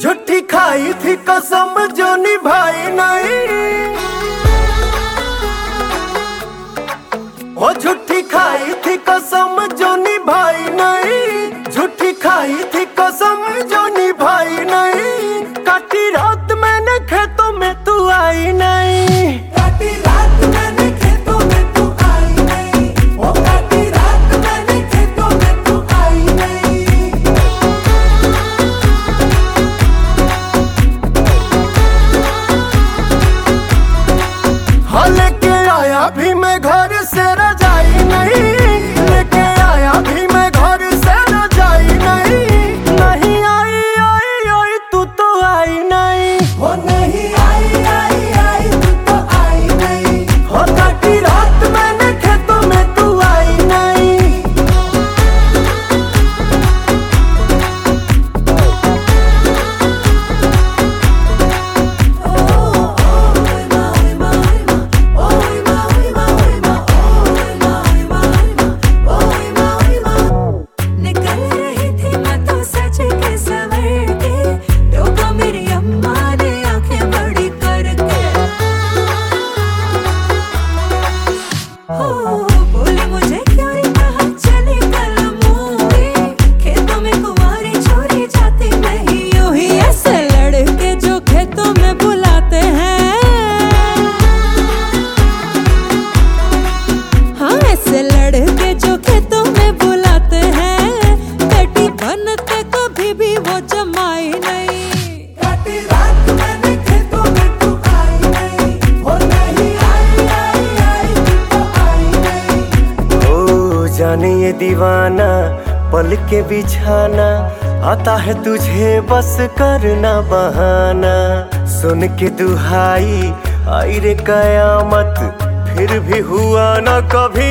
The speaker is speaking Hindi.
झूठी खाई थी कसम जो निभाई नहीं। ओ झूठी Oh. मन ये दीवाना, पल के बिछाना। आता है तुझे बस करना बहाना। सुन के दुहाई, आई रे कयामत, फिर भी हुआ ना कभी।